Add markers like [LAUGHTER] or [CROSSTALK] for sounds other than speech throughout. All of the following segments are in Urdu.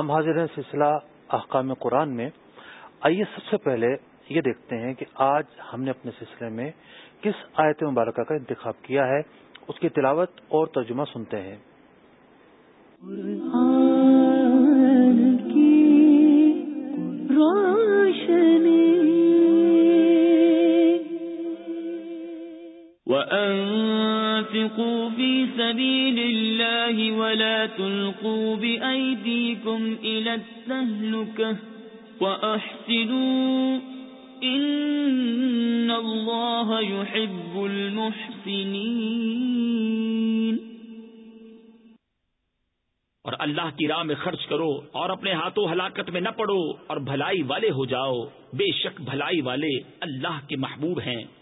ہم حاضر ہیں سلسلہ احکام قرآن میں۔ آئیے سب سے پہلے یہ دیکھتے ہیں کہ آج ہم نے اپنے سلسلے میں کس آیت مبارکہ کا انتخاب کیا ہے اس کی تلاوت اور ترجمہ سنتے ہیں۔ وأنفقوا في سبيل الله ولا تلقوا بأيديكم إلى التهلكة وأحسنوا إن الله يحب المحسنين۔ اور اللہ کی راہ میں خرچ کرو اور اپنے ہاتھوں ہلاکت میں نہ پڑو اور بھلائی والے ہو جاؤ۔ بے شک بھلائی والے اللہ کے محبوب ہیں۔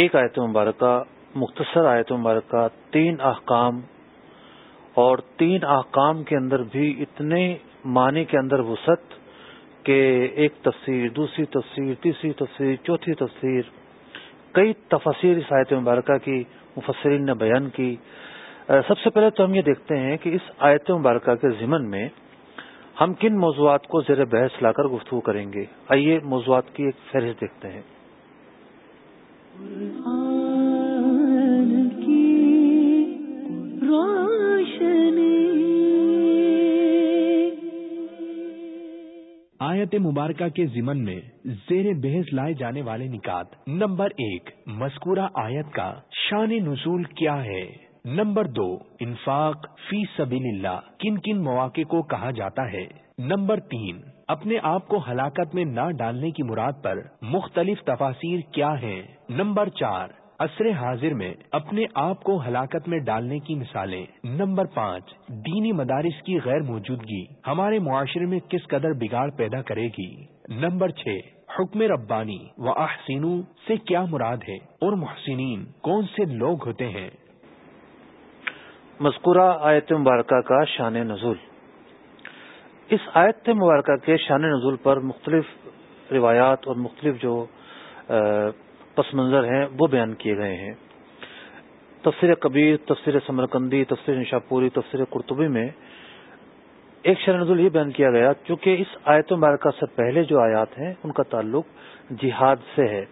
ایک آیت مبارکہ، مختصر آیت مبارکہ، تین احکام، اور تین احکام کے اندر بھی اتنے معنی کے اندر وسعت کہ ایک تفسیر، دوسری تفسیر، تیسری تفسیر، چوتھی تفسیر، کئی تفسیر اس آیت مبارکہ کی مفسرین نے بیان کی۔ سب سے پہلے تو ہم یہ دیکھتے ہیں کہ اس آیت مبارکہ کے ضمن میں ہم کن موضوعات کو زیر بحث لا کر گفتگو کریں گے۔ آئیے موضوعات کی ایک فہرست دیکھتے ہیں۔ آیت مبارکہ کے ضمن میں زیر بحث لائے جانے والے نکات۔ نمبر ایک، مذکورہ آیت کا شان نزول کیا ہے۔ نمبر دو، انفاق فی سبیل اللہ کن کن مواقع کو کہا جاتا ہے۔ نمبر تین، اپنے آپ کو ہلاکت میں نہ ڈالنے کی مراد پر مختلف تفاصیر کیا ہیں۔ نمبر چار، عصر حاضر میں اپنے آپ کو ہلاکت میں ڈالنے کی مثالیں۔ نمبر پانچ، دینی مدارس کی غیر موجودگی۔ ہمارے معاشرے میں کس قدر بگاڑ پیدا کرے گی؟ نمبر چھ، حکم ربانی۔ و احسین سے کیا مراد ہے؟ اور محسنین، کون سے لوگ ہوتے ہیں؟ مذکورہ آیت مبارکہ کا شان نزول۔ اس آیت مبارکہ کے شان نزول پر مختلف روایات اور مختلف جو پس منظر ہیں، وہ بیان کیے گئے ہیں۔ تفسیر کبیر، تفسیر سمرکندی، تفسیر نشاپوری، تفسیر قرطبی میں ایک شان نزول یہ بیان کیا گیا، چونکہ اس آیت مبارکہ سے پہلے جو آیات ہیں، ان کا تعلق جہاد سے ہے۔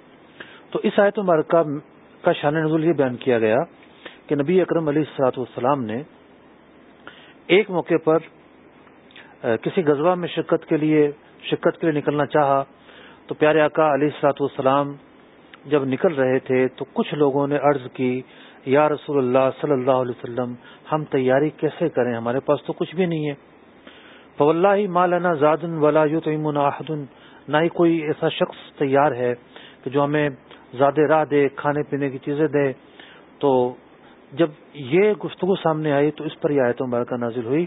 تو اس آیت مبارکہ کا شان نزول یہ بیان کیا گیا کہ نبی اکرم علیہ السلاط والسلام نے ایک موقع پر کسی غزوہ میں شرکت کے لیے، شرکت کے لیے نکلنا چاہا۔ تو پیارے آقا علیہ السلاط والسلام جب نکل رہے تھے تو کچھ لوگوں نے عرض کی، یا رسول اللہ صلی اللہ علیہ وسلم، ہم تیاری کیسے کریں؟ ہمارے پاس تو کچھ بھی نہیں ہے۔ فو اللہ مالانا زادن ولا یو تو نہ ہی کوئی ایسا شخص تیار ہے کہ جو ہمیں زیادہ راہ دے، کھانے پینے کی چیزیں دے۔ تو جب یہ گفتگو سامنے آئی تو اس پر یہ آیت مبارکہ نازل ہوئی۔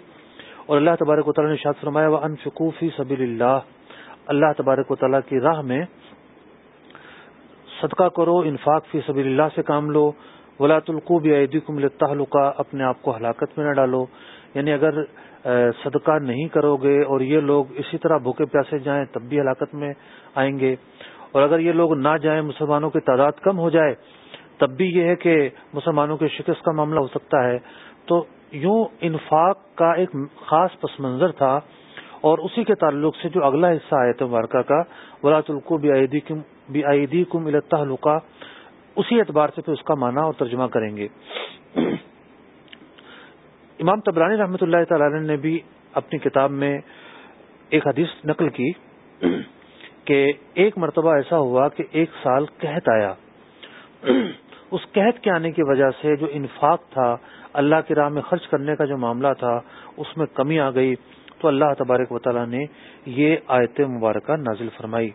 اور اللہ تبارک و تعالیٰ نے شاد فرمایا وہ انفقوفی سبیل اللہ اللہ تبارک و تعالیٰ کی راہ میں صدقہ کرو، انفاق فی سبیل اللہ سے کام لو ولاۃ القوب عیدی کم اپنے آپ کو ہلاکت میں نہ ڈالو۔ یعنی اگر صدقہ نہیں کرو گے اور یہ لوگ اسی طرح بھوکے پیاسے جائیں، تب بھی ہلاکت میں آئیں گے۔ اور اگر یہ لوگ نہ جائیں، مسلمانوں کی تعداد کم ہو جائے، تب بھی یہ ہے کہ مسلمانوں کے شکست کا معاملہ ہو سکتا ہے۔ تو یوں انفاق کا ایک خاص پس منظر تھا۔ اور اسی کے تعلق سے جو اگلا حصہ آیا تھا مبارکہ کا ولاۃ القوب بی کم التحلقہ اسی اعتبار سے پھر اس کا معنی اور ترجمہ کریں گے۔ امام تبرانی رحمۃ اللہ تعالی نے بھی اپنی کتاب میں ایک حدیث نقل کی کہ ایک مرتبہ ایسا ہوا کہ ایک سال قحط آیا۔ اس قحط کے آنے کی وجہ سے جو انفاق تھا، اللہ کی راہ میں خرچ کرنے کا جو معاملہ تھا، اس میں کمی آ گئی۔ تو اللہ تبارک و تعالیٰ نے یہ آیت مبارکہ نازل فرمائی۔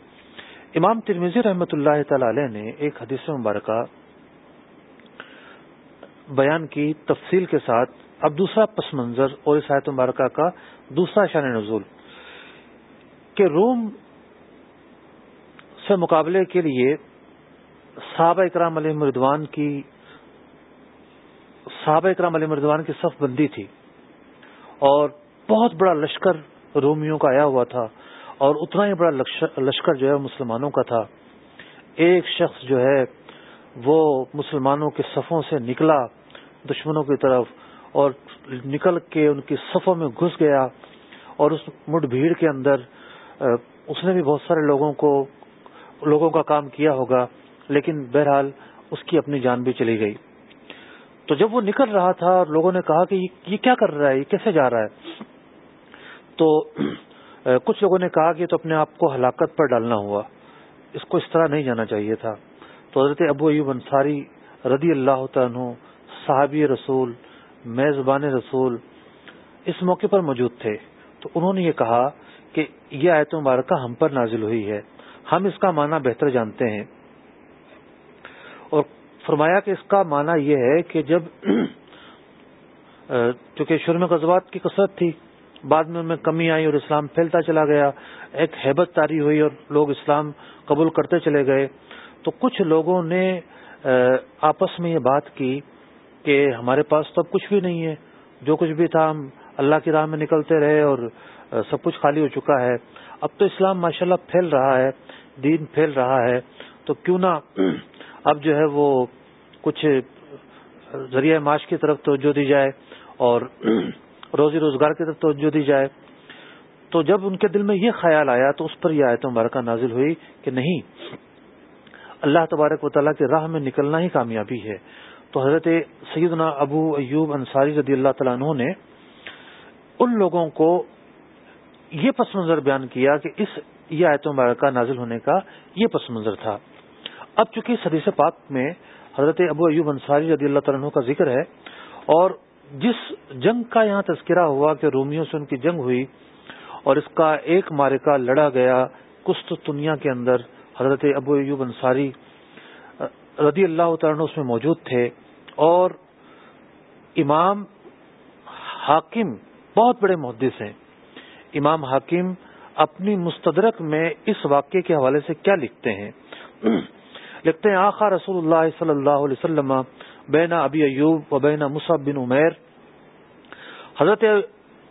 امام ترمیزی رحمۃ اللہ تعالی علیہ نے ایک حدیث مبارکہ بیان کی تفصیل کے ساتھ اب دوسرا پس منظر اور اس آیت مبارکہ کا دوسرا شان نزول کہ روم سے مقابلے کے لیے صحابہ اکرام علیہ مردوان کی صحابہ اکرام علیہ مردوان کی صف بندی تھی اور بہت بڑا لشکر رومیوں کا آیا ہوا تھا اور اتنا ہی بڑا لشکر جو ہے مسلمانوں کا تھا۔ ایک شخص جو ہے وہ مسلمانوں کے صفوں سے نکلا دشمنوں کی طرف اور نکل کے ان کی صفوں میں گھس گیا اور اس مٹ بھیڑ کے اندر اس نے بھی بہت سارے لوگوں کو، لوگوں کا کام کیا ہوگا، لیکن بہرحال اس کی اپنی جان بھی چلی گئی۔ تو جب وہ نکل رہا تھا اور لوگوں نے کہا کہ یہ کیا کر رہا ہے؟ یہ کیسے جا رہا ہے؟ تو کچھ لوگوں نے کہا کہ تو اپنے آپ کو ہلاکت پر ڈالنا ہوا۔ اس کو اس طرح نہیں جانا چاہیے تھا۔ تو حضرت ابو ایوب انصاری رضی اللہ عنہ صحابی رسول، میزبان رسول اس موقع پر موجود تھے۔ تو انہوں نے یہ کہا کہ یہ آیت مبارکہ ہم پر نازل ہوئی ہے۔ ہم اس کا معنی بہتر جانتے ہیں۔ اور فرمایا کہ اس کا معنی یہ ہے کہ جب [CLEARS THROAT] چونکہ شرم غزوات کی کثرت تھی بعد میں ان میں کمی آئی اور اسلام پھیلتا چلا گیا، ایک حیبت تاری ہوئی اور لوگ اسلام قبول کرتے چلے گئے۔ تو کچھ لوگوں نے آپس میں یہ بات کی کہ ہمارے پاس تو اب کچھ بھی نہیں ہے، جو کچھ بھی تھا ہم اللہ کی راہ میں نکلتے رہے اور سب کچھ خالی ہو چکا ہے۔ اب تو اسلام ماشاءاللہ پھیل رہا ہے، دین پھیل رہا ہے۔ تو کیوں نہ [CLEARS THROAT] اب جو ہے وہ کچھ ذریعہ معاش کی طرف توجہ دی جائے اور [CLEARS THROAT] روزی روزگار کی طرف توجہ دی جائے۔ تو جب ان کے دل میں یہ خیال آیا تو اس پر یہ آیت مبارکہ نازل ہوئی کہ نہیں، اللہ تبارک و تعالیٰ کی راہ میں نکلنا ہی کامیابی ہے۔ تو حضرت سیدنا ابو ایوب انصاری رضی اللہ تعالیٰ عنہ نے ان لوگوں کو یہ پس منظر بیان کیا کہ اس یہ آیت مبارکہ نازل ہونے کا یہ پس منظر تھا۔ اب چونکہ حدیث پاک میں حضرت ابو ایوب انصاری رضی اللہ تعالیٰ کا ذکر ہے اور جس جنگ کا یہاں تذکرہ ہوا کہ رومیوں سے ان کی جنگ ہوئی اور اس کا ایک مارکہ لڑا گیا کست دنیا کے اندر، حضرت ابو ایوب انصاری رضی اللہ تعالیٰ اس میں موجود تھے اور امام حاکم بہت بڑے محدث ہیں۔ امام حاکم اپنی مستدرک میں اس واقعے کے حوالے سے کیا لکھتے ہیں؟ [CLEARS THROAT] لکھتے ہیں، آخا رسول اللہ صلی اللہ علیہ وسلم بینا ابی ایوب و بینا مصعب بن عمیر حضرت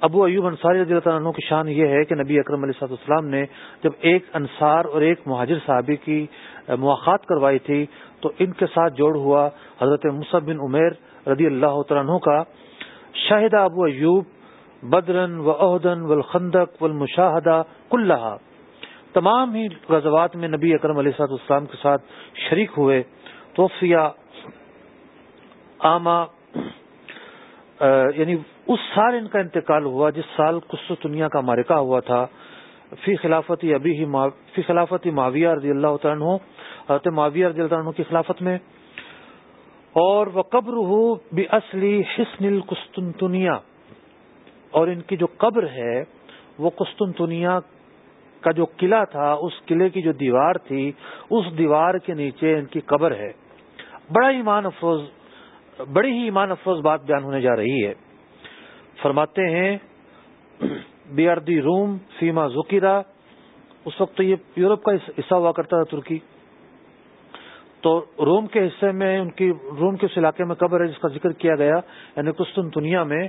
ابو ایوب انصاری رضی اللہ عنہ کی شان یہ ہے کہ نبی اکرم علیہ صاحب السلام نے جب ایک انصار اور ایک مہاجر صحابی کی مواقع کروائی تھی تو ان کے ساتھ جوڑ ہوا حضرت مصعب بن عمیر رضی اللہ عنہ کا، شاہدہ ابو ایوب بدرن و عہدن و الخندق و المشاہدہ کلّہ تمام ہی غزوات میں نبی اکرم علیہ صاحب السلام کے ساتھ شریک ہوئے۔ توفیہ آما یعنی اس سال ان کا انتقال ہوا، جس سال قص دنیا کا مارکہ ہوا تھا، فی خلافت ابھی ہی فی خلافت معاویہ رضی اللہ عنہ، حضرت معاویہ رضی اللہ عنہ کی خلافت میں۔ اور وہ قبر ہو بھی اصلی حسن القسطنطنیہ۔ اور ان کی جو قبر ہے، وہ قسطنطنیہ کا جو قلعہ تھا، اس قلعے کی جو دیوار تھی، اس دیوار کے نیچے ان کی قبر ہے۔ بڑا ایمان افروز بڑی ہی ایمان افروز بات بیان ہونے جا رہی ہے۔ فرماتے ہیں، بی آر دی روم فیما ذکیرہ اس وقت تو یہ یورپ کا حصہ ہوا کرتا تھا، ترکی۔ تو روم کے حصے میں، ان کی روم کے اس علاقے میں قبر ہے جس کا ذکر کیا گیا یعنی کستن دنیا میں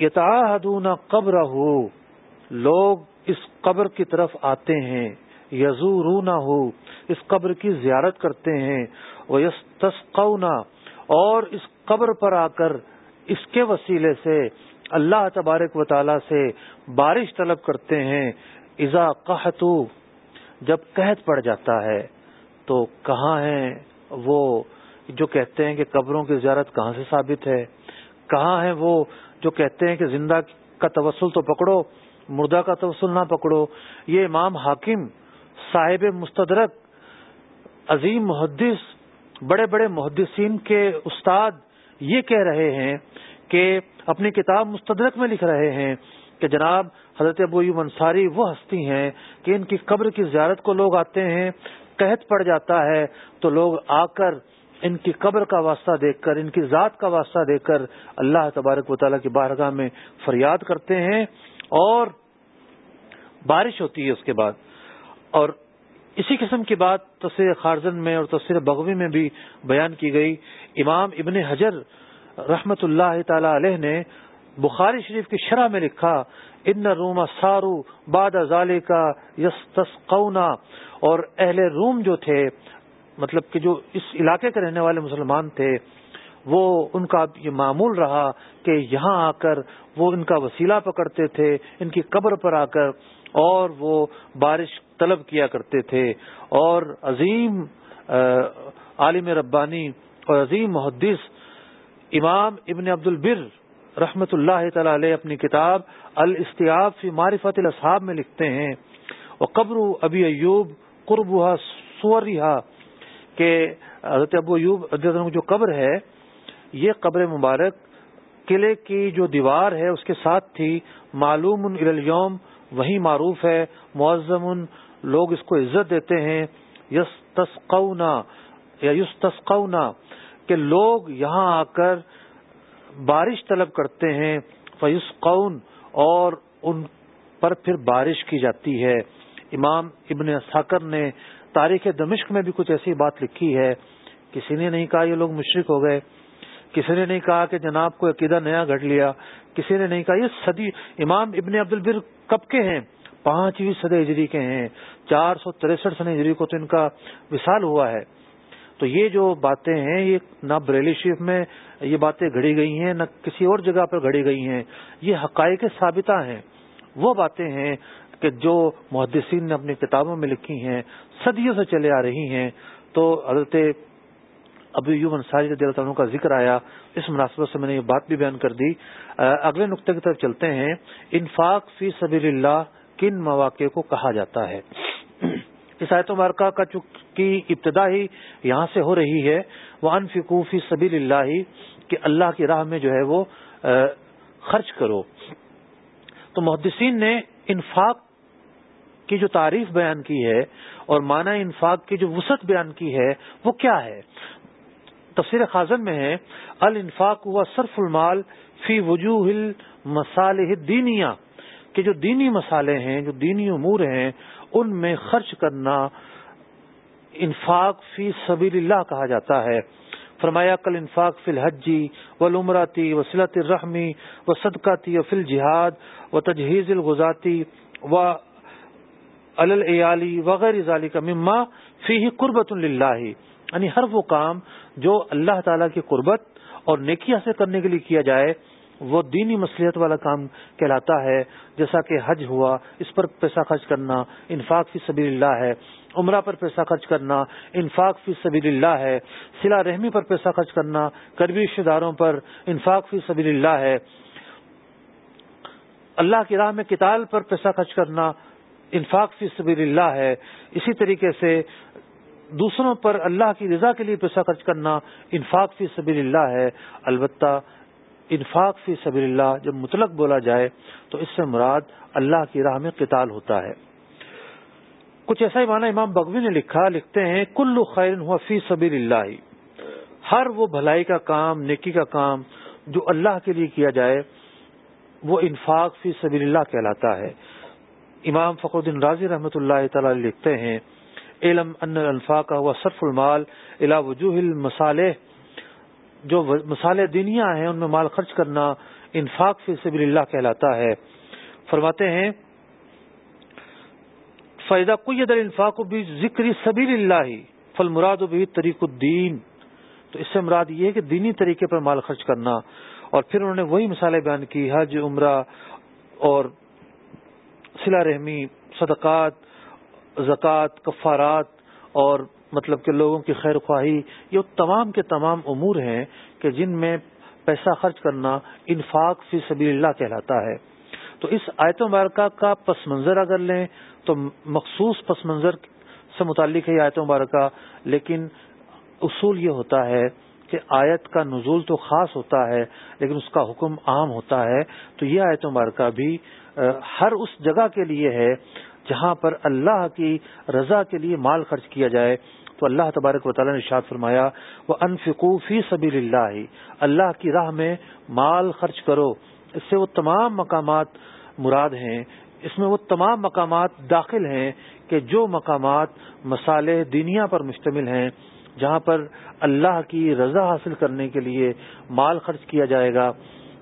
یتاحدون قبر ہو لوگ اس قبر کی طرف آتے ہیں یزو ہو، اس قبر کی زیارت کرتے ہیں وہ یس اور اس قبر پر آ کر اس کے وسیلے سے اللہ تبارک و تعالی سے بارش طلب کرتے ہیں ازا قحطو جب قحط پڑ جاتا ہے، تو کہاں ہیں وہ جو کہتے ہیں کہ قبروں کی زیارت کہاں سے ثابت ہے؟ کہاں ہیں وہ جو کہتے ہیں کہ زندہ کا توسل تو پکڑو، مردہ کا توسل نہ پکڑو؟ یہ امام حاکم صاحب مستدرک، عظیم محدث بڑے بڑے محدثین کے استاد یہ کہہ رہے ہیں کہ اپنی کتاب مستدرک میں لکھ رہے ہیں کہ جناب حضرت ابو انصاری وہ ہستی ہیں کہ ان کی قبر کی زیارت کو لوگ آتے ہیں، قحط پڑ جاتا ہے تو لوگ آ کر ان کی قبر کا واسطہ دیکھ کر، ان کی ذات کا واسطہ دیکھ کر اللہ تبارک و تعالیٰ کی بارگاہ میں فریاد کرتے ہیں اور بارش ہوتی ہے اس کے بعد اور اسی قسم کی بات تصویر خارزن میں اور تصویر بغوی میں بھی بیان کی گئی۔ امام ابن حجر رحمت اللہ تعالی علیہ نے بخاری شریف کی شرح میں لکھا، ان روما سارو باد ازالے کا یس اور اہل روم جو تھے مطلب کہ جو اس علاقے کے رہنے والے مسلمان تھے، وہ ان کا یہ معمول رہا کہ یہاں آ کر وہ ان کا وسیلہ پکڑتے تھے، ان کی قبر پر آ کر، اور وہ بارش طلب کیا کرتے تھے اور عظیم عالم ربانی اور عظیم محدث امام ابن عبد البر رحمت اللہ تعالی علیہ اپنی کتاب الاستیاب فی معرفت الاصحاب میں لکھتے ہیں وہ قبر ابی ایوب قربہ سورا کہ حضرت ابو ایوب جو قبر ہے، یہ قبر مبارک قلعے کی جو دیوار ہے، اس کے ساتھ تھی، معلوم الیوم وہی معروف ہے، معظم لوگ اس کو عزت دیتے ہیں یس تسقونا یا یس تسقونا کہ لوگ یہاں آ کر بارش طلب کرتے ہیں فیوس قون اور ان پر پھر بارش کی جاتی ہے۔ امام ابن ساکر نے تاریخ دمشق میں بھی کچھ ایسی بات لکھی ہے۔ کسی نے نہیں کہا یہ لوگ مشرق ہو گئے۔ کسی نے نہیں کہا کہ جناب کو عقیدہ نیا گھٹ لیا۔ کسی نے نہیں کہا یہ صدی، امام ابن عبد البر کب کے ہیں؟ پانچویں صدی ہجری کے ہیں۔ چار سو تریسٹھ سن ہجری کو تو ان کا وصال ہوا ہے۔ تو یہ جو باتیں ہیں، یہ نہ بریلی شریف میں یہ باتیں گھڑی گئی ہیں، نہ کسی اور جگہ پر گھڑی گئی ہیں۔ یہ حقائق ثابتہ ہیں۔ وہ باتیں ہیں کہ جو محدثین نے اپنی کتابوں میں لکھی ہیں، صدیوں سے چلے آ رہی ہیں۔ تو حضرت ابو یو انصاری رضی اللہ عنہ کا ذکر آیا۔ اس مناسبت سے میں نے یہ بات بھی بیان کر دی۔ اگلے نقطے کی طرف چلتے ہیں۔ انفاق فی سبیل اللہ کن مواقع کو کہا جاتا ہے؟ اس آیت مبارکہ کا چونکہ ابتدا ہی یہاں سے ہو رہی ہے وہ انفکوفی سبیل اللہ کہ اللہ کی راہ میں جو ہے وہ خرچ کرو۔ تو محدثین نے انفاق کی جو تعریف بیان کی ہے اور معنی انفاق کی جو وسعت بیان کی ہے، وہ کیا ہے؟ تفسیر خازن میں ہے، الانفاق ہوا صرف المال فی وجوہ مسالح دینیا کہ جو دینی مسالے ہیں، جو دینی امور ہیں ان میں خرچ کرنا انفاق فی سبیل اللہ کہا جاتا ہے۔ فرمایا، کل انفاق فی الحجی و لمراتی و سلط الرحمی و صدقاتی و فل جہاد و تجہیز الغذاتی و العلی وغیرہ کا مما فی قربت اللہ یعنی ہر وہ کام جو اللہ تعالی کی قربت اور نیکی حاصل کرنے کے لیے کیا جائے وہ دینی مصلیت والا کام کہلاتا ہے۔ جیسا کہ حج ہوا، اس پر پیسہ خرچ کرنا انفاق فی سبیل اللہ ہے۔ عمرہ پر پیسہ خرچ کرنا انفاق فی سبیل اللہ ہے۔ سلا رحمی پر پیسہ خرچ کرنا کربی رشتے داروں پر انفاق فی سبیل اللہ ہے۔ اللہ کی راہ میں کتاب پر پیسہ خرچ کرنا انفاق فی سبیل اللہ ہے۔ اسی طریقے سے دوسروں پر اللہ کی رضا کے لیے پیسہ خرچ کرنا انفاق فی سبیل اللہ ہے۔ البتہ انفاق فی سبیل اللہ جب مطلق بولا جائے تو اس سے مراد اللہ کی راہ میں قتال ہوتا ہے۔ کچھ ایسا ہی مانا امام بغوی نے لکھا، لکھتے ہیں، کل خیر ہوا فی سبیل اللہ۔ ہر وہ بھلائی کا کام، نیکی کا کام جو اللہ کے لیے کیا جائے، وہ انفاق فی سبیل اللہ کہلاتا ہے۔ امام فخر الدین راضی رحمۃ اللہ تعالی لکھتے ہیں علم ان الفاق کا ہوا صرف المال الا وجوہ المصالح جو مسالے دینیا ہیں، ان میں مال خرچ کرنا انفاق فی سبیل اللہ کہلاتا ہے۔ فرماتے ہیں فائدہ کوئی ادر انفاق بھی ذکر سبیل اللہ فل مراد و بھی طریق الدین تو اس سے مراد یہ ہے کہ دینی طریقے پر مال خرچ کرنا۔ اور پھر انہوں نے وہی مثالیں بیان کی، حج، عمرہ اور سلا رحمی، صدقات، زکوٰۃ، کفارات اور مطلب کہ لوگوں کی خیر خواہی، یہ تمام کے تمام امور ہیں کہ جن میں پیسہ خرچ کرنا انفاق فی سبیل اللہ کہلاتا ہے۔ تو اس آیت مبارکہ کا پس منظر اگر لیں تو مخصوص پس منظر سے متعلق ہے یہ آیت مبارکہ، لیکن اصول یہ ہوتا ہے کہ آیت کا نزول تو خاص ہوتا ہے، لیکن اس کا حکم عام ہوتا ہے۔ تو یہ آیت مبارکہ بھی ہر اس جگہ کے لیے ہے جہاں پر اللہ کی رضا کے لیے مال خرچ کیا جائے۔ تو اللہ تبارک و تعالیٰ نے شاد فرمایا وہ انفقوفی سبیل اللہ اللہ کی راہ میں مال خرچ کرو۔ اس سے وہ تمام مقامات مراد ہیں۔ اس میں وہ تمام مقامات داخل ہیں کہ جو مقامات مسالے دنیا پر مشتمل ہیں، جہاں پر اللہ کی رضا حاصل کرنے کے لیے مال خرچ کیا جائے گا۔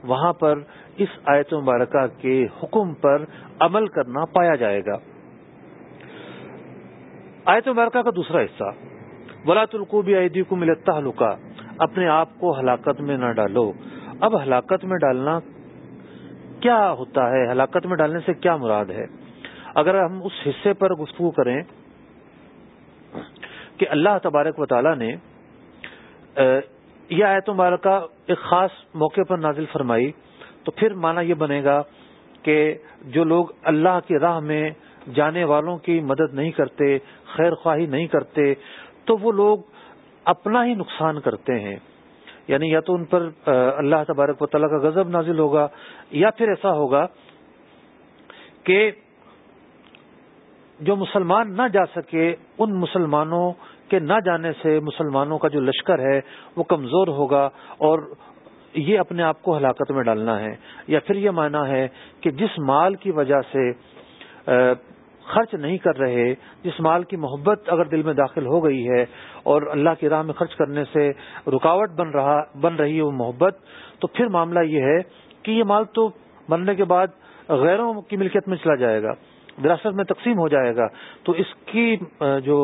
وہاں پر اس آیت مبارکہ کے حکم پر عمل کرنا پایا جائے گا۔ آیت مبارکہ کا دوسرا حصہ۔ ولا القوبی عیدی کو ملتا حلقہ اپنے آپ کو ہلاکت میں نہ ڈالو۔ اب ہلاکت میں ڈالنا کیا ہوتا ہے؟ ہلاکت میں ڈالنے سے کیا مراد ہے؟ اگر ہم اس حصے پر گفتگو کریں کہ اللہ تبارک و تعالی نے یہ آیت مبارکہ ایک خاص موقع پر نازل فرمائی، تو پھر مانا یہ بنے گا کہ جو لوگ اللہ کی راہ میں جانے والوں کی مدد نہیں کرتے، خیر خواہی نہیں کرتے، تو وہ لوگ اپنا ہی نقصان کرتے ہیں۔ یعنی یا تو ان پر اللہ تبارک و تعالیٰ کا غضب نازل ہوگا، یا پھر ایسا ہوگا کہ جو مسلمان نہ جا سکے، ان مسلمانوں کے نہ جانے سے مسلمانوں کا جو لشکر ہے، وہ کمزور ہوگا اور یہ اپنے آپ کو ہلاکت میں ڈالنا ہے۔ یا پھر یہ مانا ہے کہ جس مال کی وجہ سے خرچ نہیں کر رہے، جس مال کی محبت اگر دل میں داخل ہو گئی ہے اور اللہ کی راہ میں خرچ کرنے سے رکاوٹ بن رہا، بن رہی ہے وہ محبت، تو پھر معاملہ یہ ہے کہ یہ مال تو بننے کے بعد غیروں کی ملکیت میں چلا جائے گا وراثت میں تقسیم ہو جائے گا، تو اس کی جو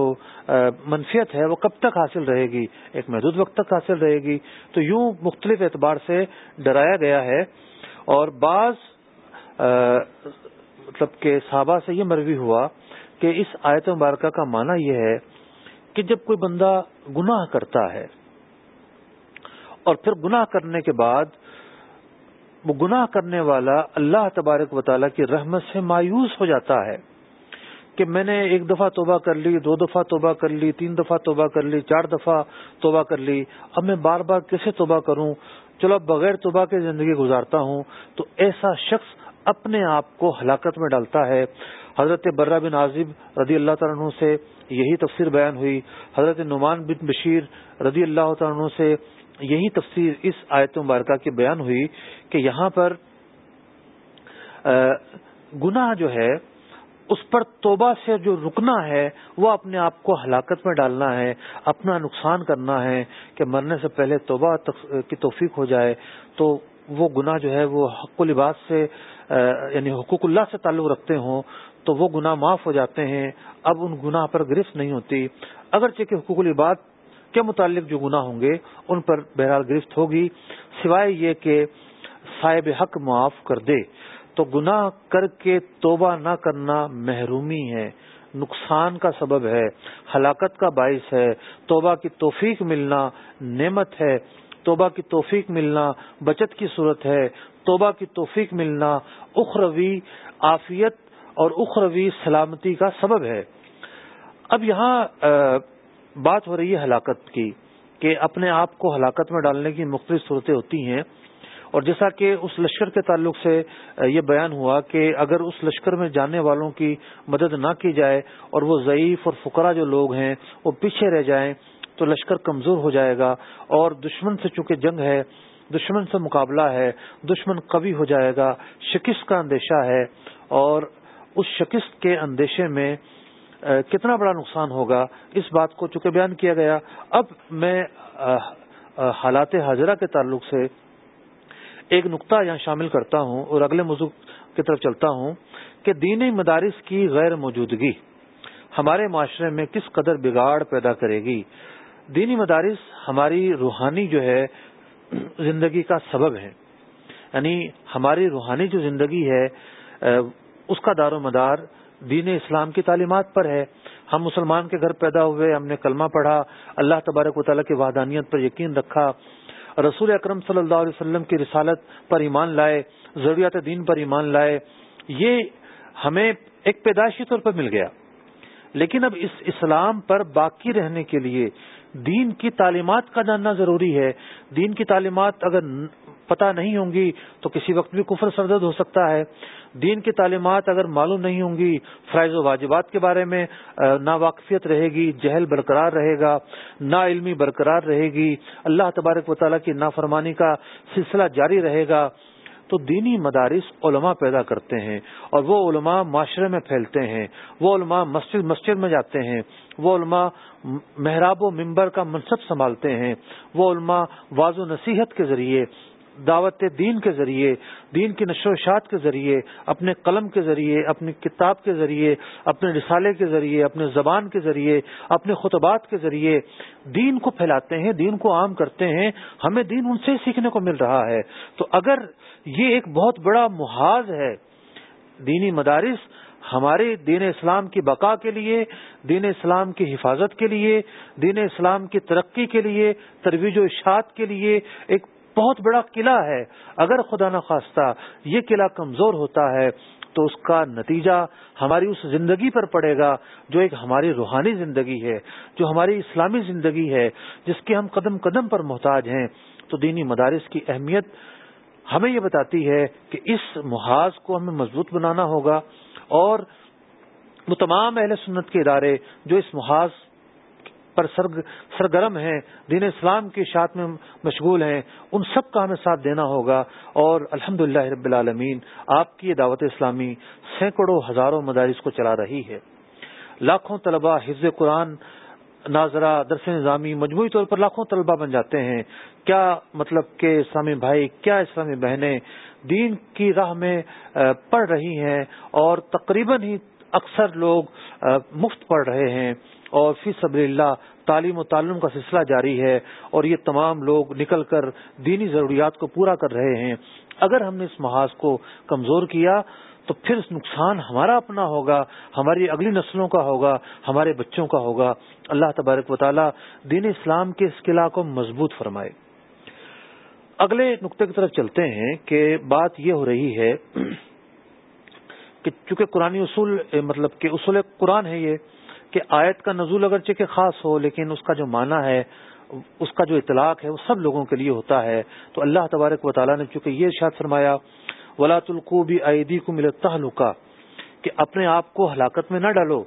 منفیت ہے وہ کب تک حاصل رہے گی؟ ایک محدود وقت تک حاصل رہے گی۔ تو یوں مختلف اعتبار سے ڈرایا گیا ہے اور بعض مطلب کہ صحابہ سے یہ مروی ہوا کہ اس آیت مبارکہ کا معنی یہ ہے کہ جب کوئی بندہ گناہ کرتا ہے اور پھر گناہ کرنے کے بعد وہ گناہ کرنے والا اللہ تبارک و تعالیٰ کی رحمت سے مایوس ہو جاتا ہے کہ میں نے ایک دفعہ توبہ کر لی، دو دفعہ توبہ کر لی، تین دفعہ توبہ کر لی، چار دفعہ توبہ کر لی۔ اب میں بار بار کیسے توبہ کروں؟ چلو اب بغیر توبہ کے زندگی گزارتا ہوں تو ایسا شخص اپنے آپ کو ہلاکت میں ڈالتا ہے۔ حضرت برہ بن عازب رضی اللہ تعالیٰ سے یہی تفسیر بیان ہوئی۔ حضرت نعمان بن بشیر رضی اللہ تعالیٰ عنہ سے یہی تفسیر اس آیت مبارکہ کی بیان ہوئی کہ یہاں پر گناہ جو ہے، اس پر توبہ سے جو رکنا ہے، وہ اپنے آپ کو ہلاکت میں ڈالنا ہے، اپنا نقصان کرنا ہے کہ مرنے سے پہلے توبہ کی توفیق ہو جائے۔ تو وہ گناہ جو ہے وہ حق لباس سے یعنی حقوق اللہ سے تعلق رکھتے ہوں تو وہ گناہ معاف ہو جاتے ہیں، اب ان گناہ پر گرفت نہیں ہوتی۔ اگرچہ کہ حقوق العباد کے متعلق جو گناہ ہوں گے، ان پر بہرحال گرفت ہوگی، سوائے یہ کہ صاحب حق معاف کر دے۔ تو گناہ کر کے توبہ نہ کرنا محرومی ہے، نقصان کا سبب ہے، ہلاکت کا باعث ہے، توبہ کی توفیق ملنا نعمت ہے۔ توبہ کی توفیق ملنا بچت کی صورت ہے۔ توبہ کی توفیق ملنا اخروی عافیت اور اخروی سلامتی کا سبب ہے۔ اب یہاں بات ہو رہی ہے ہلاکت کی کہ اپنے آپ کو ہلاکت میں ڈالنے کی مختلف صورتیں ہوتی ہیں۔ اور جیسا کہ اس لشکر کے تعلق سے یہ بیان ہوا کہ اگر اس لشکر میں جانے والوں کی مدد نہ کی جائے اور وہ ضعیف اور فقرا جو لوگ ہیں، وہ پیچھے رہ جائیں تو لشکر کمزور ہو جائے گا اور دشمن سے چونکہ جنگ ہے، دشمن سے مقابلہ ہے، دشمن قوی ہو جائے گا، شکست کا اندیشہ ہے اور اس شکست کے اندیشے میں کتنا بڑا نقصان ہوگا؟ اس بات کو چونکہ بیان کیا گیا۔ اب میں حالات حاضرہ کے تعلق سے ایک نقطہ یہاں شامل کرتا ہوں اور اگلے موضوع کی طرف چلتا ہوں کہ دینی مدارس کی غیر موجودگی ہمارے معاشرے میں کس قدر بگاڑ پیدا کرے گی؟ دینی مدارس ہماری روحانی جو ہے زندگی کا سبب ہے۔ یعنی ہماری روحانی جو زندگی ہے اس کا دار و مدار دین اسلام کی تعلیمات پر ہے۔ ہم مسلمان کے گھر پیدا ہوئے، ہم نے کلمہ پڑھا، اللہ تبارک و تعالیٰ کی وحدانیت پر یقین رکھا۔ رسول اکرم صلی اللہ علیہ وسلم کی رسالت پر ایمان لائے، ضروریات دین پر ایمان لائے۔ یہ ہمیں ایک پیدائشی طور پر مل گیا۔ لیکن اب اس اسلام پر باقی رہنے کے لیے دین کی تعلیمات کا جاننا ضروری ہے۔ دین کی تعلیمات اگر پتہ نہیں ہوں گی تو کسی وقت بھی کفر سردد ہو سکتا ہے۔ دین کی تعلیمات اگر معلوم نہیں ہوں گی، فرائض و واجبات کے بارے میں نا واقفیت رہے گی، جہل برقرار رہے گا، نا علمی برقرار رہے گی، اللہ تبارک و تعالیٰ کی نافرمانی کا سلسلہ جاری رہے گا، تو دینی مدارس علماء پیدا کرتے ہیں اور وہ علماء معاشرے میں پھیلتے ہیں، وہ علماء مسجد مسجد میں جاتے ہیں۔ وہ علماء محراب و ممبر کا منصب سنبھالتے ہیں۔ وہ علماء واض و نصیحت کے ذریعے، دعوت دین کے ذریعے، دین کی نشر و اشاعت کے ذریعے، اپنے قلم کے ذریعے، اپنی کتاب کے ذریعے، اپنے رسالے کے ذریعے، اپنے زبان کے ذریعے، اپنے خطبات کے ذریعے دین کو پھیلاتے ہیں، دین کو عام کرتے ہیں۔ ہمیں دین ان سے سیکھنے کو مل رہا ہے۔ تو اگر یہ ایک بہت بڑا محاذ ہے دینی مدارس ہمارے دین اسلام کی بقا کے لیے، دین اسلام کی حفاظت کے لیے، دین اسلام کی ترقی کے لیے، ترویج و اشاعت کے لیے ایک بہت بڑا قلعہ ہے۔ اگر خدا نخواستہ یہ قلعہ کمزور ہوتا ہے، تو اس کا نتیجہ ہماری اس زندگی پر پڑے گا جو ایک ہماری روحانی زندگی ہے، جو ہماری اسلامی زندگی ہے، جس کے ہم قدم قدم پر محتاج ہیں۔ تو دینی مدارس کی اہمیت ہمیں یہ بتاتی ہے کہ اس محاذ کو ہمیں مضبوط بنانا ہوگا۔ اور وہ تمام اہل سنت کے ادارے جو اس محاذ پر سرگرم ہیں، دین اسلام کی اشاعت میں مشغول ہیں، ان سب کا ہمیں ساتھ دینا ہوگا۔ اور الحمد رب العالمین، آپ کی یہ دعوت اسلامی سینکڑوں ہزاروں مدارس کو چلا رہی ہے۔ لاکھوں طلبہ حفظ قرآن، ناظرہ، درس نظامی، مجموعی طور پر لاکھوں طلبہ بن جاتے ہیں۔ کیا مطلب کہ اسلامی بھائی، کیا اسلامی بہنیں دین کی راہ میں پڑھ رہی ہیں اور تقریباً ہی اکثر لوگ مفت پڑھ رہے ہیں اور فی صبر اللہ تعلیم و تعلم کا سلسلہ جاری ہے اور یہ تمام لوگ نکل کر دینی ضروریات کو پورا کر رہے ہیں۔ اگر ہم نے اس محاذ کو کمزور کیا تو پھر نقصان ہمارا اپنا ہوگا، ہماری اگلی نسلوں کا ہوگا، ہمارے بچوں کا ہوگا۔ اللہ تبارک و تعالی دین اسلام کے اس قلعہ کو مضبوط فرمائے۔ اگلے نقطے کی طرف چلتے ہیں کہ بات یہ ہو رہی ہے کہ چونکہ قرآن اصول مطلب کہ اصول قرآن ہے یہ، کہ آیت کا نزول اگرچہ کہ خاص ہو، لیکن اس کا جو معنی ہے، اس کا جو اطلاق ہے، وہ سب لوگوں کے لیے ہوتا ہے۔ تو اللہ تبارک و تعالیٰ نے چونکہ یہ ارشاد فرمایا ولاۃ القوبی عیدی کو مل تعلقہ کہ اپنے آپ کو ہلاکت میں نہ ڈالو۔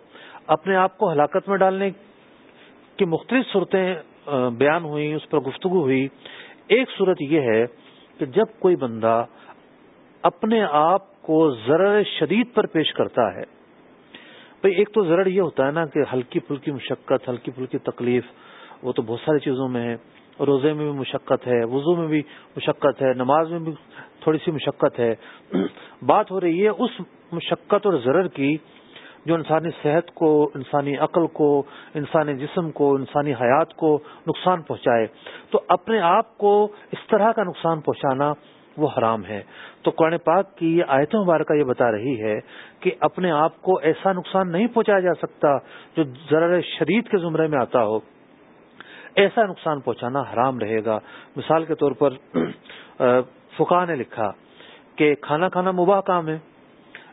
اپنے آپ کو ہلاکت میں ڈالنے کی مختلف صورتیں بیان ہوئی اس پر گفتگو ہوئی۔ ایک صورت یہ ہے کہ جب کوئی بندہ اپنے آپ کو ضرر شدید پر پیش کرتا ہے بھائی ایک تو ضرر یہ ہوتا ہے نا کہ ہلکی پھلکی مشقت، ہلکی پھلکی تکلیف، وہ تو بہت ساری چیزوں میں ہے، روزے میں بھی مشقت ہے، وضو میں بھی مشقت ہے، نماز میں بھی تھوڑی سی مشقت ہے۔ [CLEARS THROAT] بات ہو رہی ہے اس مشقت اور ضرر کی جو انسانی صحت کو، انسانی عقل کو، انسانی جسم کو، انسانی حیات کو نقصان پہنچائے۔ تو اپنے آپ کو اس طرح کا نقصان پہنچانا وہ حرام ہے۔ تو قرآن پاک کی یہ آیت مبارکہ یہ بتا رہی ہے کہ اپنے آپ کو ایسا نقصان نہیں پہنچایا جا سکتا جو ذرا شدید کے زمرے میں آتا ہو۔ ایسا نقصان پہنچانا حرام رہے گا۔ مثال کے طور پر [CLEARS THROAT] فکا نے لکھا کہ کھانا کھانا مباح کام ہے۔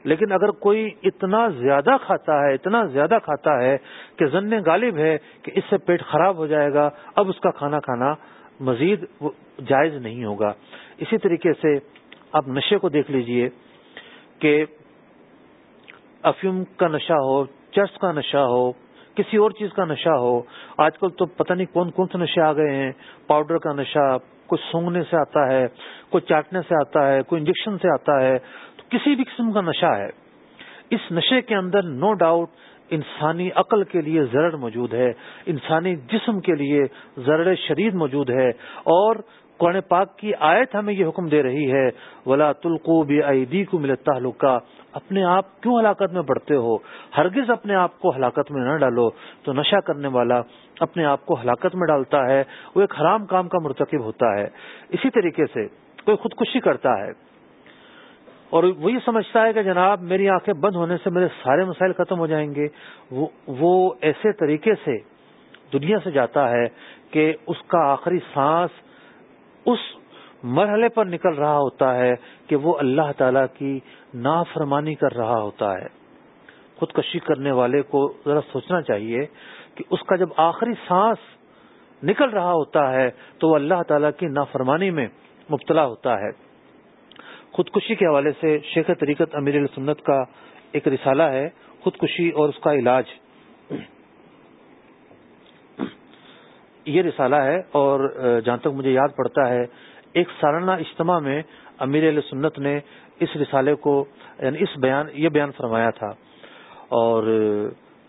لیکن اگر کوئی اتنا زیادہ کھاتا ہے، اتنا زیادہ کھاتا ہے کہ ضن غالب ہے کہ اس سے پیٹ خراب ہو جائے گا، اب اس کا کھانا کھانا مزید جائز نہیں ہوگا۔ اسی طریقے سے آپ نشے کو دیکھ لیجیے کہ افیوم کا نشہ ہو، چرس کا نشہ ہو، کسی اور چیز کا نشہ ہو، آج کل تو پتہ نہیں کون کون سے نشے آ گئے ہیں۔ پاؤڈر کا نشہ، کوئی سونگنے سے آتا ہے، کوئی چاٹنے سے آتا ہے، کوئی انجیکشن سے آتا ہے۔ کسی بھی قسم کا نشہ ہے، اس نشے کے اندر نو ڈاؤٹ انسانی عقل کے لیے زرڑ موجود ہے، انسانی جسم کے لیے زرڑ شدید موجود ہے، اور قرآن پاک کی آیت ہمیں یہ حکم دے رہی ہے، ولا تلقو بی کو ملے تعلق کا اپنے آپ کیوں ہلاکت میں بڑھتے ہو؟ ہرگز اپنے آپ کو ہلاکت میں نہ ڈالو۔ تو نشہ کرنے والا اپنے آپ کو ہلاکت میں ڈالتا ہے، وہ ایک حرام کام کا مرتکب ہوتا ہے۔ اسی طریقے سے کوئی خودکشی کرتا ہے۔ اور وہ یہ سمجھتا ہے کہ جناب میری آنکھیں بند ہونے سے میرے سارے مسائل ختم ہو جائیں گے۔ وہ ایسے طریقے سے دنیا سے جاتا ہے کہ اس کا آخری سانس اس مرحلے پر نکل رہا ہوتا ہے کہ وہ اللہ تعالی کی نافرمانی کر رہا ہوتا ہے۔ خودکشی کرنے والے کو ذرا سوچنا چاہیے کہ اس کا جب آخری سانس نکل رہا ہوتا ہے تو وہ اللہ تعالی کی نافرمانی میں مبتلا ہوتا ہے۔ خودکشی کے حوالے سے شیخ طریقت امیر السنت کا ایک رسالہ ہے، خودکشی اور اس کا علاج۔ یہ رسالہ ہے اور جہاں تک مجھے یاد پڑتا ہے، ایک سالانہ اجتماع میں امیر علیہ سنت نے اس رسالے کو یعنی اس بیان، یہ بیان فرمایا تھا۔ اور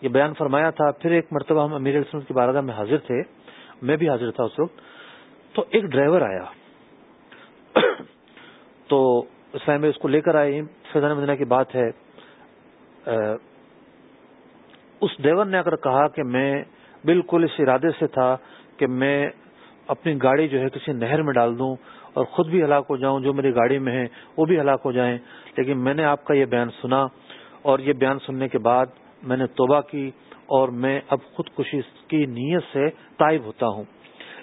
یہ بیان فرمایا تھا، پھر ایک مرتبہ ہم امیر علیہ سنت کی بارگاہ میں حاضر تھے۔ میں بھی حاضر تھا اس وقت۔ تو ایک ڈرائیور آیا۔ تو اسلام میں اس کو لے کر آئے فیضان مدینہ کی بات ہے اس ڈرائیور نے اگر کہا کہ میں بالکل اس ارادے سے تھا کہ میں اپنی گاڑی جو ہے کسی نہر میں ڈال دوں اور خود بھی ہلاک ہو جاؤں، جو میری گاڑی میں ہے وہ بھی ہلاک ہو جائیں۔ لیکن میں نے آپ کا یہ بیان سنا اور یہ بیان سننے کے بعد میں نے توبہ کی اور میں اب خودکشی کی نیت سے تائب ہوتا ہوں۔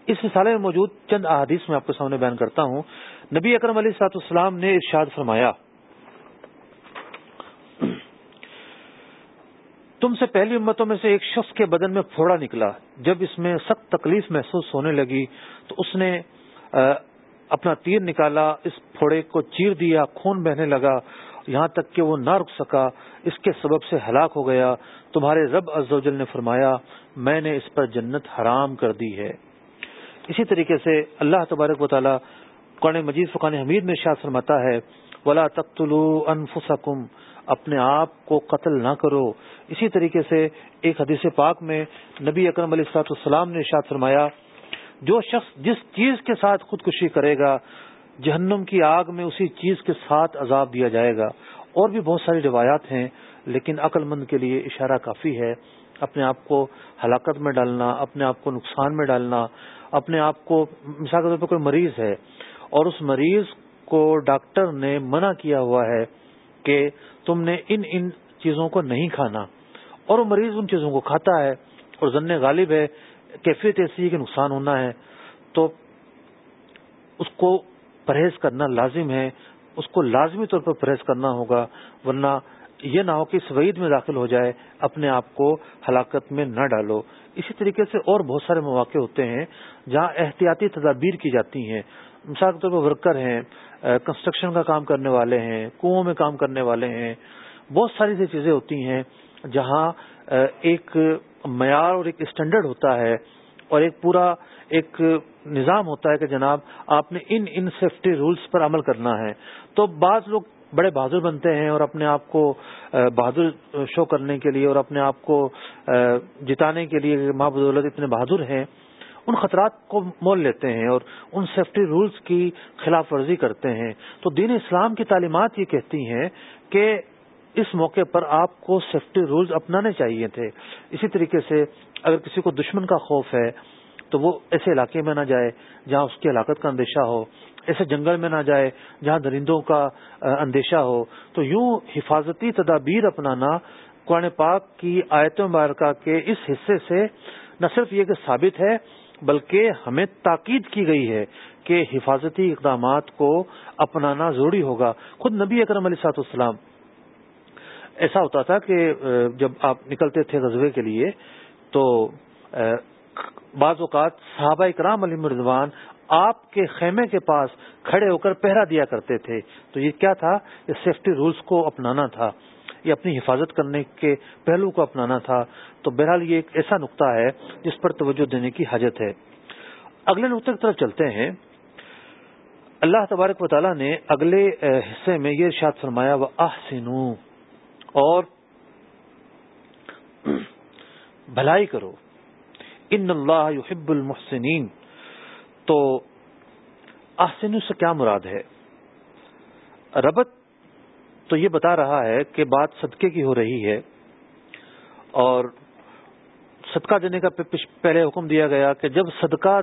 اس مثالے میں موجود چند احادیث میں آپ کے سامنے بیان کرتا ہوں۔ نبی اکرم علیہ سات السلام نے ارشاد فرمایا، تم سے پہلی امتوں میں سے ایک شخص کے بدن میں پھوڑا نکلا، جب اس میں سخت تکلیف محسوس ہونے لگی تو اس نے اپنا تیر نکالا، اس پھوڑے کو چیر دیا، خون بہنے لگا، یہاں تک کہ وہ نہ رک سکا، اس کے سبب سے ہلاک ہو گیا۔ تمہارے رب ازوجل نے فرمایا، میں نے اس پر جنت حرام کر دی ہے۔ اسی طریقے سے اللہ تبارک و تعالیٰ قرآن مجید، فقان حمید میں شاہ فرماتا ہے، ولا تختلو انفسکم اپنے آپ کو قتل نہ کرو۔ اسی طریقے سے ایک حدیث پاک میں نبی اکرم علیہ السلاط السلام نے شاد فرمایا، جو شخص جس چیز کے ساتھ خودکشی کرے گا، جہنم کی آگ میں اسی چیز کے ساتھ عذاب دیا جائے گا۔ اور بھی بہت ساری روایات ہیں، لیکن عقل مند کے لیے اشارہ کافی ہے۔ اپنے آپ کو ہلاکت میں ڈالنا، اپنے آپ کو نقصان میں ڈالنا، اپنے آپ کو مثال کے طور پر کوئی مریض ہے اور اس مریض کو ڈاکٹر نے منع کیا ہوا ہے کہ تم نے ان ان چیزوں کو نہیں کھانا۔ اور وہ مریض ان چیزوں کو کھاتا ہے اور ضن غالب ہے، کیفیت ایسی ہے کہ نقصان ہونا ہے۔ تو اس کو پرہیز کرنا لازم ہے، اس کو لازمی طور پر پرہیز کرنا ہوگا، ورنہ یہ نہ ہو کہ اس وعید میں داخل ہو جائے، اپنے آپ کو ہلاکت میں نہ ڈالو۔ اسی طریقے سے اور بہت سارے مواقع ہوتے ہیں جہاں احتیاطی تدابیر کی جاتی ہیں۔ مثال کے طور پر ورکر ہیں کنسٹرکشن کا کام کرنے والے ہیں کنووں میں کام کرنے والے ہیں، بہت ساری سی چیزیں ہوتی ہیں جہاں ایک معیار اور ایک اسٹینڈرڈ ہوتا ہے اور ایک پورا ایک نظام ہوتا ہے کہ جناب آپ نے ان ان سیفٹی رولز پر عمل کرنا ہے۔ تو بعض لوگ بڑے بہادر بنتے ہیں اور اپنے آپ کو بہادر شو کرنے کے لیے اور اپنے آپ کو جتانے کے لیے ماں بدولت اتنے بہادر ہیں۔ ان خطرات کو مول لیتے ہیں اور ان سیفٹی رولز کی خلاف ورزی کرتے ہیں۔ تو دین اسلام کی تعلیمات یہ کہتی ہیں کہ اس موقع پر آپ کو سیفٹی رولز اپنانے چاہیے تھے۔ اسی طریقے سے اگر کسی کو دشمن کا خوف ہے تو وہ ایسے علاقے میں نہ جائے جہاں اس کی ہلاکت کا اندیشہ ہو، ایسے جنگل میں نہ جائے جہاں درندوں کا اندیشہ ہو۔ تو یوں حفاظتی تدابیر اپنانا قرآن پاک کی آیت مبارکہ کے اس حصے سے نہ صرف یہ کہ ثابت ہے بلکہ ہمیں تاکید کی گئی ہے کہ حفاظتی اقدامات کو اپنانا ضروری ہوگا۔ خود نبی اکرم علیہ سات السلام ایسا ہوتا تھا کہ جب آپ نکلتے تھے غزبے کے لیے، تو بعض اوقات صحابہ اکرام علی مردوان آپ کے خیمے کے پاس کھڑے ہو کر پہرا دیا کرتے تھے۔ تو یہ کیا تھا؟ یہ سیفٹی رولز کو اپنانا تھا۔ یہ اپنی حفاظت کرنے کے پہلو کو اپنانا تھا، تو بہرحال یہ ایک ایسا نقطہ ہے جس پر توجہ دینے کی حاجت ہے۔ اگلے نقطے کی طرف چلتے ہیں۔ اللہ تبارک و تعالیٰ نے اگلے حصے میں یہ ارشاد فرمایا وہ آسنو اور بھلائی کرو۔ ان اللہ یحب المحسنین تو آسنو سے کیا مراد ہے؟ ربط تو یہ بتا رہا ہے کہ بات صدقے کی ہو رہی ہے اور صدقہ دینے کا پہلے حکم دیا گیا کہ جب صدقہ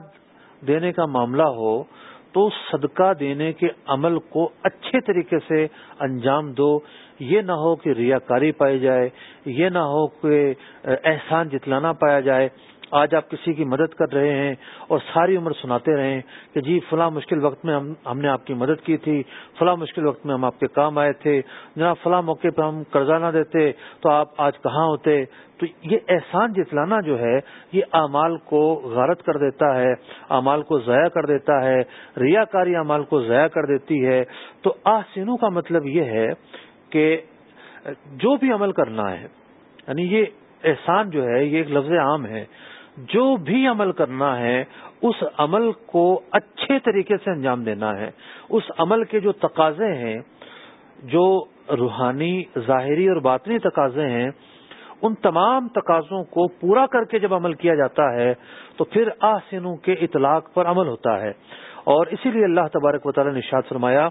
دینے کا معاملہ ہو تو صدقہ دینے کے عمل کو اچھے طریقے سے انجام دو۔ یہ نہ ہو کہ ریاکاری پائی جائے، یہ نہ ہو کہ احسان جتلانا پایا جائے۔ آج آپ کسی کی مدد کر رہے ہیں اور ساری عمر سناتے رہے کہ جی فلاں مشکل وقت میں ہم نے آپ کی مدد کی تھی، فلاں مشکل وقت میں ہم آپ کے کام آئے تھے، جناب، فلاں موقع پہ ہم قرضہ نہ دیتے تو آپ آج کہاں ہوتے؟ تو یہ احسان جی جتلانا جو ہے، یہ اعمال کو غارت کر دیتا ہے، اعمال کو ضائع کر دیتا ہے ریا کاری اعمال کو ضائع کر دیتی ہے۔ تو آسینوں کا مطلب یہ ہے کہ جو بھی عمل کرنا ہے یعنی یہ احسان جو ہے، یہ ایک لفظ عام ہے جو بھی عمل کرنا ہے، اس عمل کو اچھے طریقے سے انجام دینا ہے۔ اس عمل کے جو تقاضے ہیں، جو روحانی، ظاہری اور باطنی تقاضے ہیں، ان تمام تقاضوں کو پورا کر کے جب عمل کیا جاتا ہے، تو پھر آسنوں کے اطلاق پر عمل ہوتا ہے۔ اور اسی لیے اللہ تبارک و تعالی نے شاد فرمایا،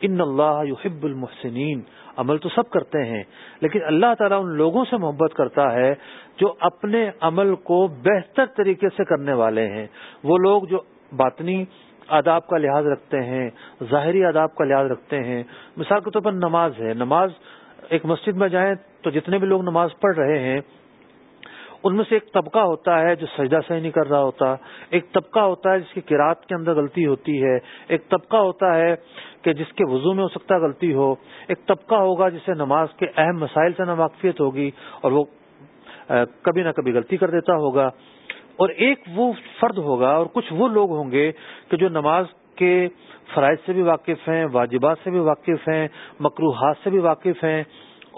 ان اللہ یحب المحسنین عمل تو سب کرتے ہیں، لیکن اللہ تعالیٰ ان لوگوں سے محبت کرتا ہے جو اپنے عمل کو بہتر طریقے سے کرنے والے ہیں۔ وہ لوگ جو باطنی آداب کا لحاظ رکھتے ہیں، ظاہری آداب کا لحاظ رکھتے ہیں۔ مثال کے طور پر نماز ہے۔ نماز، ایک مسجد میں جائیں تو جتنے بھی لوگ نماز پڑھ رہے ہیں ان میں سے ایک طبقہ ہوتا ہے جو سجدہ صحیح نہیں کر رہا ہوتا، ایک طبقہ ہوتا ہے جس کی کراط کے اندر غلطی ہوتی ہے، ایک طبقہ ہوتا ہے کہ جس کے وضو میں ہو سکتا غلطی ہو، ایک طبقہ ہوگا جسے نماز کے اہم مسائل سے نواقفیت ہوگی اور وہ کبھی نہ کبھی غلطی کر دیتا ہوگا۔ اور ایک وہ فرد ہوگا اور کچھ وہ لوگ ہوں گے کہ جو نماز کے فرائض سے بھی واقف ہیں، واجبات سے بھی واقف ہیں مکروحات سے بھی واقف ہیں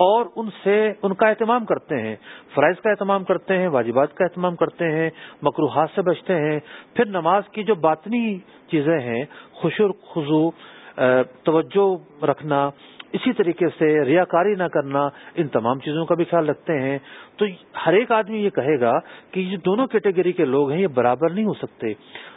اور ان سے ان کا اہتمام کرتے ہیں۔ فرائض کا اہتمام کرتے ہیں، واجبات کا اہتمام کرتے ہیں مکروحات سے بچتے ہیں۔ پھر نماز کی جو باطنی چیزیں ہیں خوشر خزو توجہ رکھنا، اسی طریقے سے ریاکاری نہ کرنا، ان تمام چیزوں کا بھی خیال رکھتے ہیں۔ تو ہر ایک آدمی یہ کہے گا کہ یہ دونوں کیٹیگری کے لوگ ہیں، یہ برابر نہیں ہو سکتے۔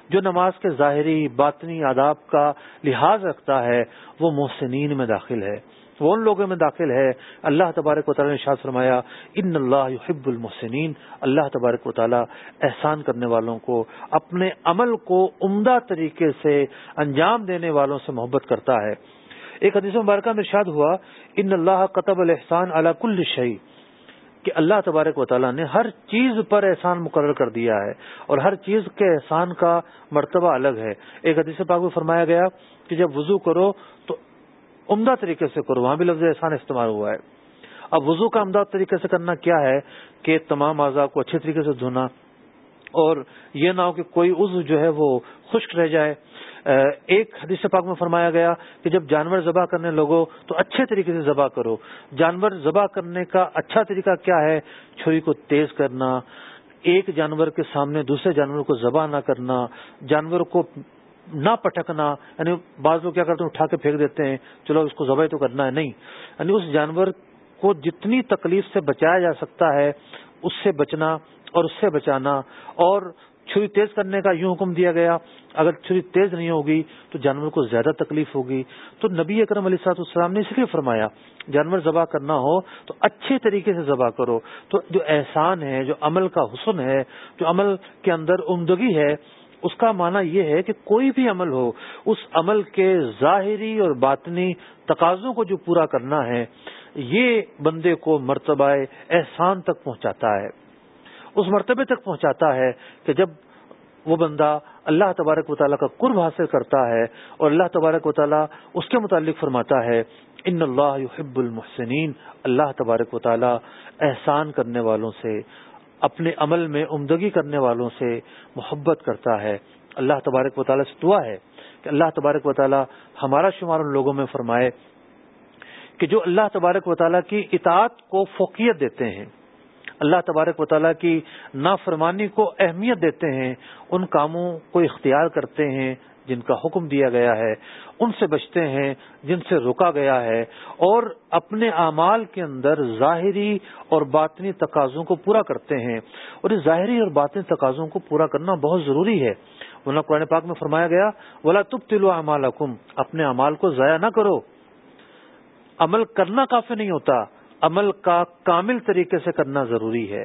جو نماز کے ظاہری باطنی آداب کا لحاظ رکھتا ہے، وہ محسنین میں داخل ہے۔ وہ ان لوگوں میں داخل ہے۔ اللہ تبارک و تعالیٰ نے شاہ فرمایا، ان اللہ یحب المحسنین اللہ تبارک و تعالیٰ احسان کرنے والوں کو، اپنے عمل کو عمدہ طریقے سے انجام دینے والوں سے محبت کرتا ہے۔ ایک حدیث مبارکہ میں ارشاد ہوا، ان اللہ قطب الحسان علی کل شعی کہ اللہ تبارک و تعالیٰ نے ہر چیز پر احسان مقرر کر دیا ہے اور ہر چیز کے احسان کا مرتبہ الگ ہے۔ ایک حدیث پاک میں فرمایا گیا کہ جب وضو کرو تو عمدہ طریقے سے کرو، وہاں بھی لفظ احسان استعمال ہوا ہے۔ اب وضو کا عمدہ طریقے سے کرنا کیا ہے کہ تمام اعضاء کو اچھے طریقے سے دھونا اور یہ نہ ہو کہ کوئی عضو جو ہے وہ خشک رہ جائے۔ ایک حدیث پاک میں فرمایا گیا کہ جب جانور ذبح کرنے لگو تو اچھے طریقے سے ذبح کرو۔ جانور ذبح کرنے کا اچھا طریقہ کیا ہے؟ چھری کو تیز کرنا، ایک جانور کے سامنے دوسرے جانور کو ذبح نہ کرنا، جانور کو نہ پٹکنا یعنی بعض لوگ کیا کرتے ہیں، اٹھا کے پھینک دیتے ہیں، چلو اس کو ذبح تو کرنا ہے، نہیں۔ یعنی اس جانور کو جتنی تکلیف سے بچایا جا سکتا ہے، اس سے بچنا اور اس سے بچانا، اور چھری تیز کرنے کا یوں حکم دیا گیا، اگر چھری تیز نہیں ہوگی تو جانور کو زیادہ تکلیف ہوگی۔ تو نبی اکرم علیہ سات السلام نے اس لیے فرمایا، جانور ذبح کرنا ہو تو اچھے طریقے سے ذبح کرو۔ تو جو احسان ہے، جو عمل کا حسن ہے، جو عمل کے اندر عمدگی ہے اس کا معنی یہ ہے کہ کوئی بھی عمل ہو، اس عمل کے ظاہری اور باطنی تقاضوں کو جو پورا کرنا ہے، یہ بندے کو مرتبہ احسان تک پہنچاتا ہے۔ اس مرتبے تک پہنچاتا ہے کہ جب وہ بندہ اللہ تبارک و تعالیٰ کا قرب حاصل کرتا ہے اور اللہ تبارک و تعالیٰ اس کے متعلق فرماتا ہے، ان اللہ یحب المحسنین اللہ تبارک و تعالیٰ احسان کرنے والوں سے اپنے عمل میں عمدگی کرنے والوں سے محبت کرتا ہے۔ اللہ تبارک و تعالیٰ سے دعا ہے کہ اللہ تبارک و تعالیٰ ہمارا شمار ان لوگوں میں فرمائے کہ جو اللہ تبارک و تعالیٰ کی اطاعت کو فوقیت دیتے ہیں، اللہ تبارک و تعالیٰ کی نافرمانی کو اہمیت دیتے ہیں، ان کاموں کو اختیار کرتے ہیں جن کا حکم دیا گیا ہے، ان سے بچتے ہیں، جن سے روکا گیا ہے، اور اپنے اعمال کے اندر ظاہری اور باطنی تقاضوں کو پورا کرتے ہیں۔ اور اس ظاہری اور باطنی تقاضوں کو پورا کرنا بہت ضروری ہے۔ ورنہ قرآن پاک میں فرمایا گیا، ولا تب تلو اعمال اپنے اعمال کو ضائع نہ کرو۔ عمل کرنا کافی نہیں ہوتا، عمل کا کامل طریقے سے کرنا ضروری ہے۔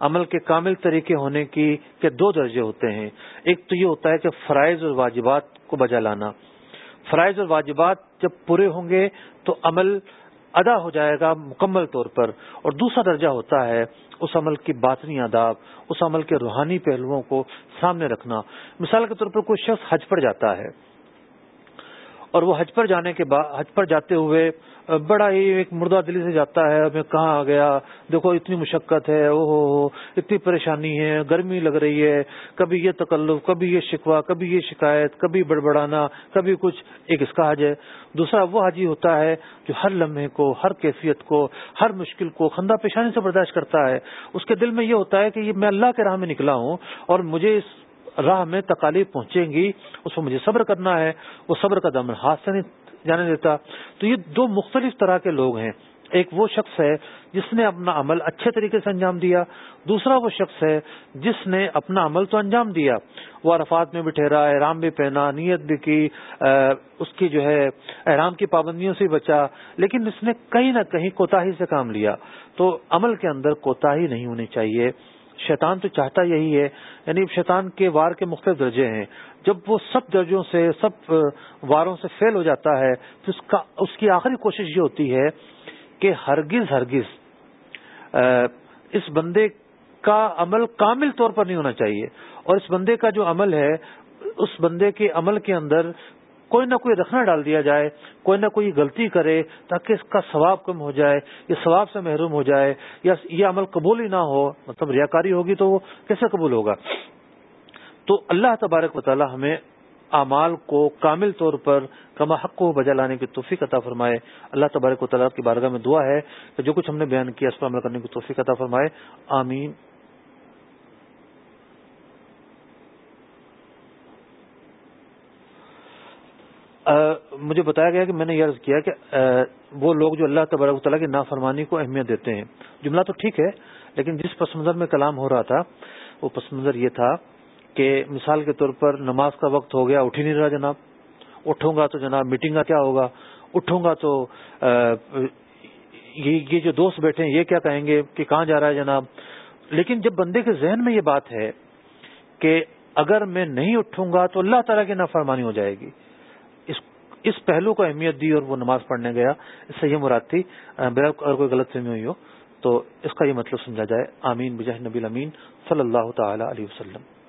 عمل کے کامل طریقے ہونے کی کے دو درجے ہوتے ہیں۔ ایک تو یہ ہوتا ہے کہ فرائض اور واجبات کو بجا لانا۔ فرائض اور واجبات جب پورے ہوں گے تو عمل ادا ہو جائے گا مکمل طور پر۔ اور دوسرا درجہ ہوتا ہے اس عمل کی باطنی آداب، اس عمل کے روحانی پہلوؤں کو سامنے رکھنا۔ مثال کے طور پر کوئی شخص حج پر جاتا ہے اور وہ حج پر جانے کے بعد حج پر جاتے ہوئے بڑا ہی ایک مردہ دلی سے جاتا ہے میں کہاں آ گیا؟ دیکھو، اتنی مشقت ہے او ہو ہو اتنی پریشانی ہے، گرمی لگ رہی ہے۔ کبھی یہ تکلف، کبھی یہ شکوا کبھی یہ شکایت، کبھی بڑبڑانا، کبھی کچھ ایک اس کا حج ہے۔ دوسرا وہ حاجی ہوتا ہے جو ہر لمحے کو، ہر کیفیت کو، ہر مشکل کو خندہ پیشانی سے برداشت کرتا ہے۔ اس کے دل میں یہ ہوتا ہے کہ یہ میں اللہ کے راہ میں نکلا ہوں اور مجھے اس راہ میں تکالیف پہنچیں گی، اس میں مجھے صبر کرنا ہے۔ وہ صبر کا دمن ہاتھ سے نہیں جانے دیتا۔ تو یہ دو مختلف طرح کے لوگ ہیں۔ ایک وہ شخص ہے جس نے اپنا عمل اچھے طریقے سے انجام دیا۔ دوسرا وہ شخص ہے جس نے اپنا عمل تو انجام دیا۔ وہ عرفات میں بھی ٹھہرا، احرام بھی پہنا، نیت بھی کی اس کی جو ہے احرام کی پابندیوں سے بچا۔ لیکن اس نے کہیں نہ کہیں کوتا سے کام لیا۔ تو عمل کے اندر کوتا نہیں ہونی چاہیے۔ شیطان تو چاہتا یہی ہے یعنی شیطان کے وار کے مختلف درجے ہیں۔ جب وہ سب درجوں سے، سب واروں سے فیل ہو جاتا ہے، تو اس کا، اس کی آخری کوشش یہ ہوتی ہے کہ ہرگز ہرگز اس بندے کا عمل کامل طور پر نہیں ہونا چاہیے۔ اور اس بندے کا جو عمل ہے، اس بندے کے عمل کے اندر کوئی نہ کوئی رکھنا ڈال دیا جائے، کوئی نہ کوئی غلطی کرے تاکہ اس کا ثواب کم ہو جائے، یہ ثواب سے محروم ہو جائے یا یہ عمل قبول ہی نہ ہو مطلب ریاکاری ہوگی تو وہ کیسے قبول ہوگا؟ تو اللہ تبارک و تعالی ہمیں اعمال کو کامل طور پر، کما حق کو بجا لانے کی توفیق عطا فرمائے۔ اللہ تبارک و تعالیٰ کی بارگاہ میں دعا ہے کہ جو کچھ ہم نے بیان کیا اس پر عمل کرنے کی توفیق عطا فرمائے۔ آمین۔ مجھے بتایا گیا کہ میں نے یہ عرض کیا کہ وہ لوگ جو اللہ تبارک و تعالیٰ کی نافرمانی کو اہمیت دیتے ہیں۔ جملہ تو ٹھیک ہے، لیکن جس پس منظر میں کلام ہو رہا تھا، وہ پس منظر یہ تھا کہ مثال کے طور پر نماز کا وقت ہو گیا اٹھ ہی نہیں رہا جناب۔ اٹھوں گا تو جناب میٹنگ کا کیا ہوگا؟ اٹھوں گا تو یہ جو دوست بیٹھے ہیں، یہ کیا کہیں گے کہ کہاں جا رہا ہے جناب؟ لیکن جب بندے کے ذہن میں یہ بات ہے کہ اگر میں نہیں اٹھوں گا تو اللہ تعالیٰ کی نافرمانی ہو جائے گی۔ اس پہلو کو اہمیت دی اور وہ نماز پڑھنے گیا۔ اس سے یہ مراد تھی اگر کوئی غلط فہمی ہوئی ہو تو اس کا یہ مطلب سمجھا جائے، آمین بجہ نبی امین صلی اللہ تعالی علیہ وسلم۔